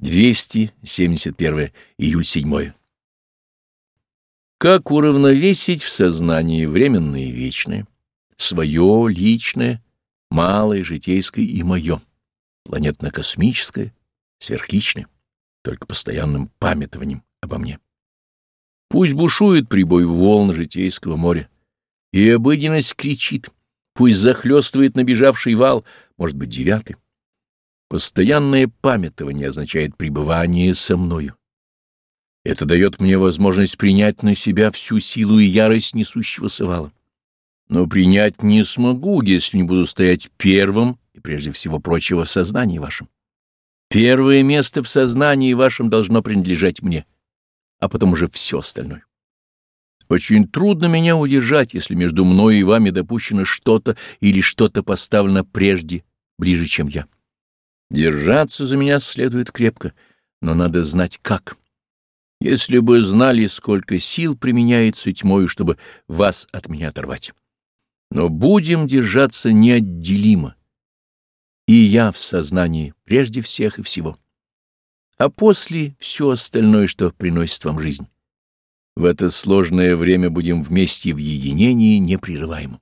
271 июль 7. Как уравновесить в сознании временное и вечное, свое личное, малое, житейское и мое, планетно-космическое, сверхличное, только постоянным памятованием обо мне. Пусть бушует прибой волн житейского моря, и обыденность кричит, пусть захлестывает набежавший вал, может быть, девятый. Постоянное памятование означает пребывание со мною. Это дает мне возможность принять на себя всю силу и ярость несущегося вала. Но принять не смогу, если не буду стоять первым и прежде всего прочего в сознании вашем. Первое место в сознании вашем должно принадлежать мне, а потом уже все остальное. Очень трудно меня удержать, если между мной и вами допущено что-то или что-то поставлено прежде, ближе, чем я. Держаться за меня следует крепко, но надо знать как. Если бы знали, сколько сил применяется тьмою, чтобы вас от меня оторвать. Но будем держаться неотделимо. И я в сознании прежде всех и всего. А после все остальное, что приносит вам жизнь. В это сложное время будем вместе в единении непрерываемом.